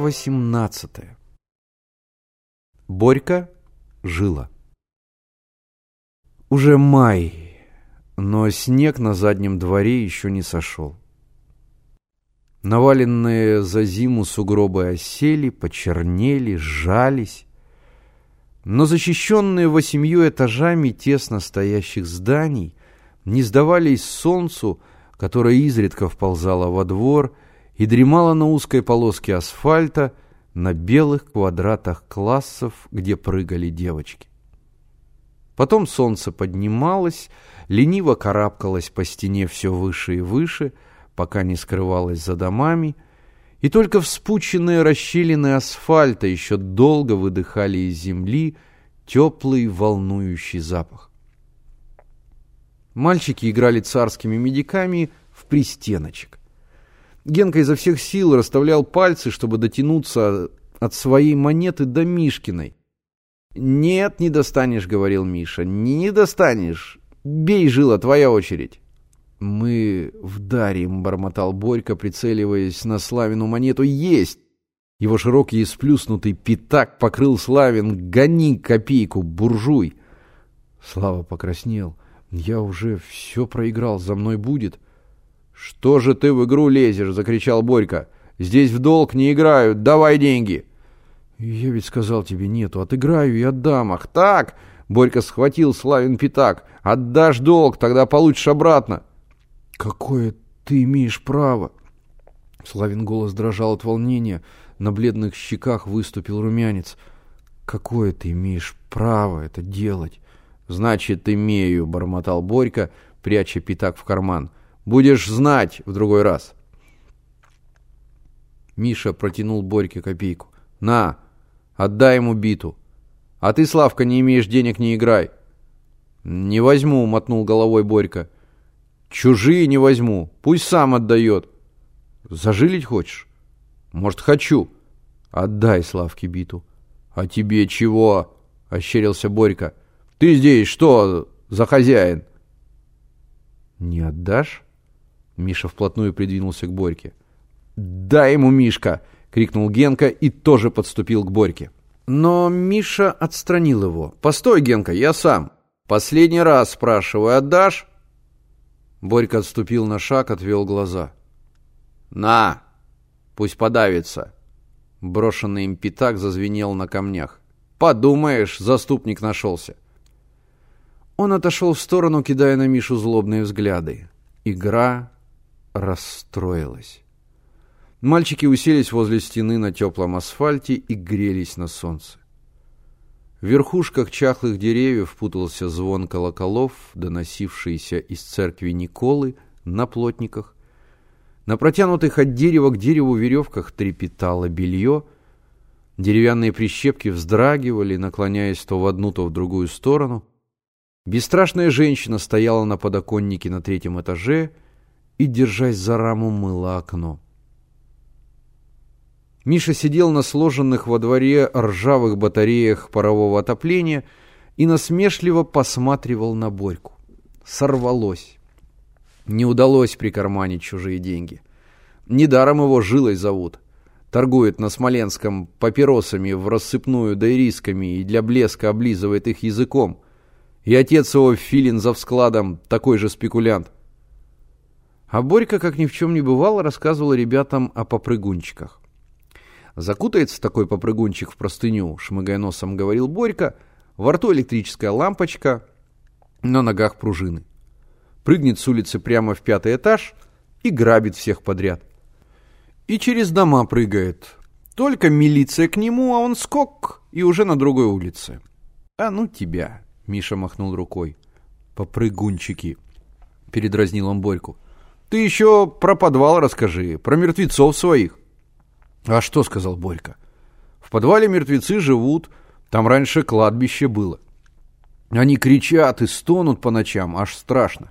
Глава 18 Борька жила. Уже май, но снег на заднем дворе еще не сошел. Наваленные за зиму сугробы осели, почернели, сжались. Но защищенные восемью этажами тесно стоящих зданий не сдавались солнцу, которое изредка вползало во двор и дремало на узкой полоске асфальта на белых квадратах классов, где прыгали девочки. Потом солнце поднималось, лениво карабкалось по стене все выше и выше, пока не скрывалось за домами, и только вспученные расщелины асфальта еще долго выдыхали из земли теплый волнующий запах. Мальчики играли царскими медиками в пристеночек. Генка изо всех сил расставлял пальцы, чтобы дотянуться от своей монеты до Мишкиной. «Нет, не достанешь», — говорил Миша, — «не достанешь. Бей, жила, твоя очередь». «Мы вдарим», — бормотал Борька, прицеливаясь на Славину монету. «Есть!» Его широкий и сплюснутый пятак покрыл Славин. «Гони копейку, буржуй!» Слава покраснел. «Я уже все проиграл, за мной будет». «Что же ты в игру лезешь?» — закричал Борька. «Здесь в долг не играют, давай деньги!» «Я ведь сказал тебе нету, отыграю и отдам. Ах так!» Борька схватил Славин пятак. «Отдашь долг, тогда получишь обратно». «Какое ты имеешь право?» Славин голос дрожал от волнения. На бледных щеках выступил румянец. «Какое ты имеешь право это делать?» «Значит, имею», — бормотал Борька, пряча пятак в карман. «Будешь знать в другой раз». Миша протянул Борьке копейку. «На, отдай ему биту. А ты, Славка, не имеешь денег, не играй». «Не возьму», — мотнул головой Борька. Чужие не возьму, пусть сам отдает. Зажилить хочешь? Может, хочу. Отдай Славке биту. А тебе чего? Ощерился Борька. Ты здесь что за хозяин? Не отдашь? Миша вплотную придвинулся к Борьке. «Дай ему, Мишка!» — крикнул Генка и тоже подступил к Борьке. Но Миша отстранил его. «Постой, Генка, я сам. Последний раз спрашиваю, отдашь?» Борька отступил на шаг, отвел глаза. «На! Пусть подавится!» Брошенный им пятак зазвенел на камнях. «Подумаешь, заступник нашелся!» Он отошел в сторону, кидая на Мишу злобные взгляды. Игра расстроилась. Мальчики уселись возле стены на теплом асфальте и грелись на солнце. В верхушках чахлых деревьев путался звон колоколов, доносившийся из церкви Николы на плотниках. На протянутых от дерева к дереву веревках трепетало белье. Деревянные прищепки вздрагивали, наклоняясь то в одну, то в другую сторону. Бесстрашная женщина стояла на подоконнике на третьем этаже и, держась за раму, мыла окно. Миша сидел на сложенных во дворе ржавых батареях парового отопления и насмешливо посматривал на Борьку. Сорвалось. Не удалось прикарманить чужие деньги. Недаром его жилой зовут. Торгует на Смоленском папиросами в рассыпную да ирисками и для блеска облизывает их языком. И отец его Филин за вскладом такой же спекулянт. А Борька, как ни в чем не бывало, рассказывал ребятам о попрыгунчиках. Закутается такой попрыгунчик в простыню, шмыгая носом, говорил Борька, во рту электрическая лампочка, на ногах пружины. Прыгнет с улицы прямо в пятый этаж и грабит всех подряд. И через дома прыгает. Только милиция к нему, а он скок и уже на другой улице. А ну тебя, Миша махнул рукой. Попрыгунчики, передразнил он Борьку. Ты еще про подвал расскажи, про мертвецов своих. «А что?» — сказал Борька. «В подвале мертвецы живут, там раньше кладбище было. Они кричат и стонут по ночам, аж страшно».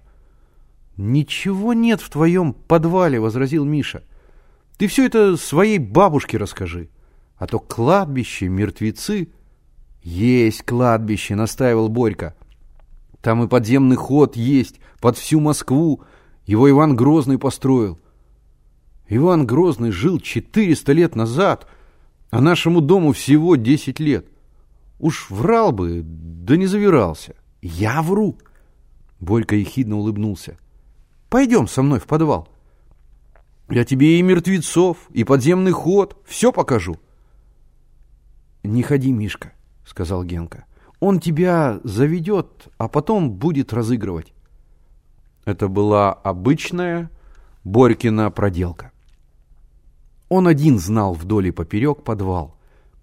«Ничего нет в твоем подвале», — возразил Миша. «Ты все это своей бабушке расскажи. А то кладбище, мертвецы...» «Есть кладбище», — настаивал Борька. «Там и подземный ход есть, под всю Москву. Его Иван Грозный построил». Иван Грозный жил 400 лет назад, а нашему дому всего 10 лет. Уж врал бы, да не завирался. Я вру. Борька ехидно улыбнулся. Пойдем со мной в подвал. Я тебе и мертвецов, и подземный ход, все покажу. Не ходи, Мишка, сказал Генка. Он тебя заведет, а потом будет разыгрывать. Это была обычная Борькина проделка. Он один знал вдоль и поперек подвал.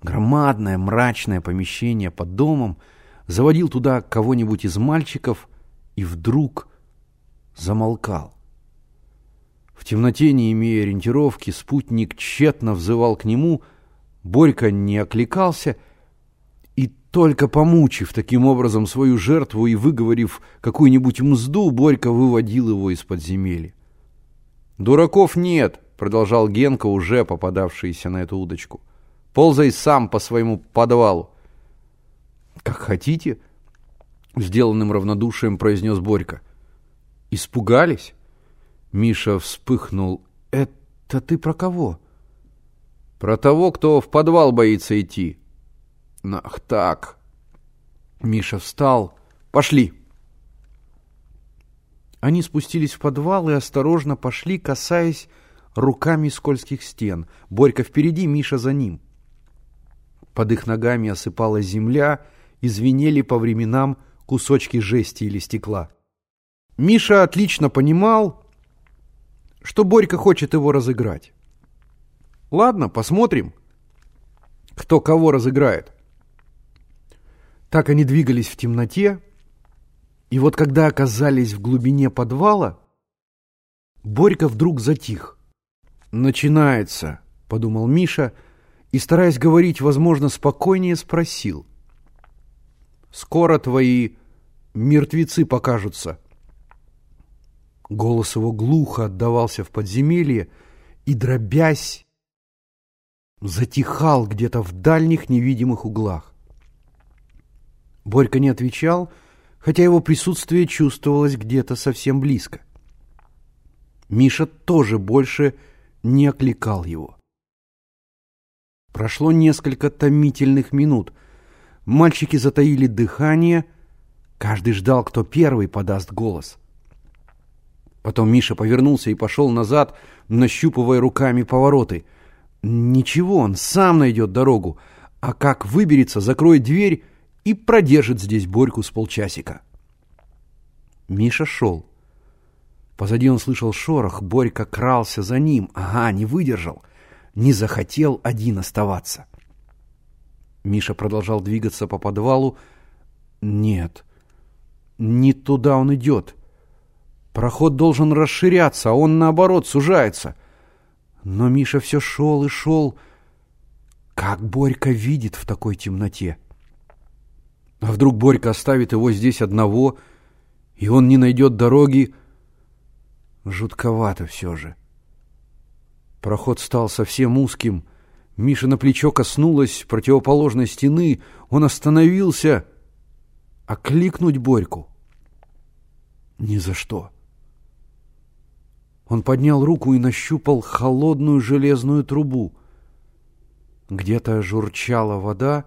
Громадное мрачное помещение под домом. Заводил туда кого-нибудь из мальчиков и вдруг замолкал. В темноте, не имея ориентировки, спутник тщетно взывал к нему. Борька не окликался только помучив таким образом свою жертву и выговорив какую-нибудь мзду, Борька выводил его из подземелья. «Дураков нет!» продолжал Генка, уже попадавшийся на эту удочку. Ползай сам по своему подвалу. Как хотите, сделанным равнодушием произнес Борька. Испугались? Миша вспыхнул. Это ты про кого? Про того, кто в подвал боится идти. Ах так. Миша встал. Пошли. Они спустились в подвал и осторожно пошли, касаясь руками скользких стен. Борька впереди, Миша за ним. Под их ногами осыпалась земля, и звенели по временам кусочки жести или стекла. Миша отлично понимал, что Борька хочет его разыграть. Ладно, посмотрим, кто кого разыграет. Так они двигались в темноте, и вот когда оказались в глубине подвала, Борька вдруг затих. «Начинается», — подумал Миша, и, стараясь говорить, возможно, спокойнее спросил. «Скоро твои мертвецы покажутся». Голос его глухо отдавался в подземелье и, дробясь, затихал где-то в дальних невидимых углах. Борька не отвечал, хотя его присутствие чувствовалось где-то совсем близко. Миша тоже больше не окликал его. Прошло несколько томительных минут. Мальчики затаили дыхание, каждый ждал, кто первый подаст голос. Потом Миша повернулся и пошел назад, нащупывая руками повороты. Ничего, он сам найдет дорогу, а как выберется, закроет дверь и продержит здесь Борьку с полчасика. Миша шел. Позади он слышал шорох, Борька крался за ним. Ага, не выдержал. Не захотел один оставаться. Миша продолжал двигаться по подвалу. Нет, не туда он идет. Проход должен расширяться, а он, наоборот, сужается. Но Миша все шел и шел. Как Борька видит в такой темноте? А вдруг Борька оставит его здесь одного, и он не найдет дороги, Жутковато все же. Проход стал совсем узким. Миша на плечо коснулась противоположной стены. Он остановился. Окликнуть Борьку? Ни за что. Он поднял руку и нащупал холодную железную трубу. Где-то журчала вода.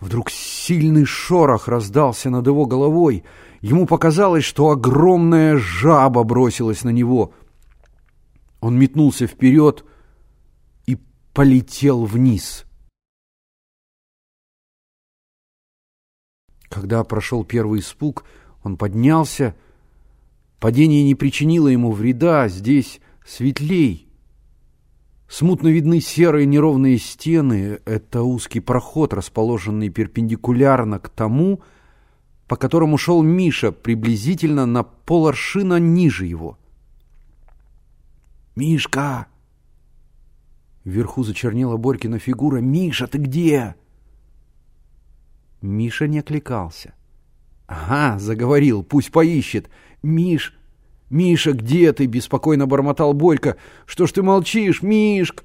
Вдруг сильный шорох раздался над его головой — Ему показалось, что огромная жаба бросилась на него. Он метнулся вперед и полетел вниз. Когда прошел первый испуг, он поднялся. Падение не причинило ему вреда, здесь светлей. Смутно видны серые неровные стены. Это узкий проход, расположенный перпендикулярно к тому, по которому шел Миша, приблизительно на поларшина ниже его. «Мишка!» Вверху зачернела Борькина фигура. «Миша, ты где?» Миша не окликался. «Ага, заговорил, пусть поищет. Миш, Миша, где ты?» — беспокойно бормотал Борька. «Что ж ты молчишь, Мишк?»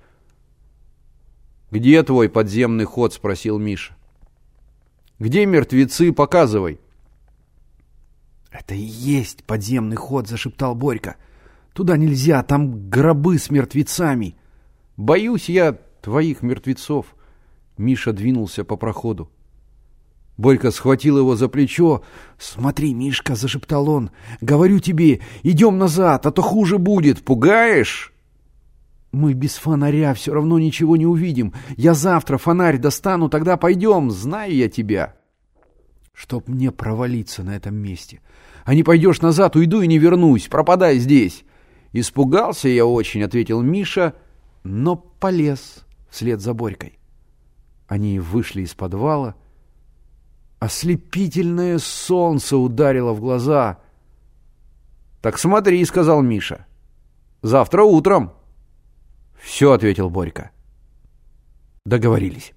«Где твой подземный ход?» — спросил Миша. «Где мертвецы? Показывай». «Это и есть подземный ход», — зашептал Борька. Туда нельзя, там гробы с мертвецами. Боюсь я твоих мертвецов. Миша двинулся по проходу. Борька схватил его за плечо. «Смотри, Мишка!» — зашептал он. «Говорю тебе, идем назад, а то хуже будет. Пугаешь?» «Мы без фонаря все равно ничего не увидим. Я завтра фонарь достану, тогда пойдем. Знаю я тебя». «Чтоб мне провалиться на этом месте. А не пойдешь назад, уйду и не вернусь. Пропадай здесь». «Испугался я очень», — ответил Миша, но полез вслед за Борькой. Они вышли из подвала. Ослепительное солнце ударило в глаза. «Так смотри», — сказал Миша. «Завтра утром». «Все», — ответил Борька. Договорились.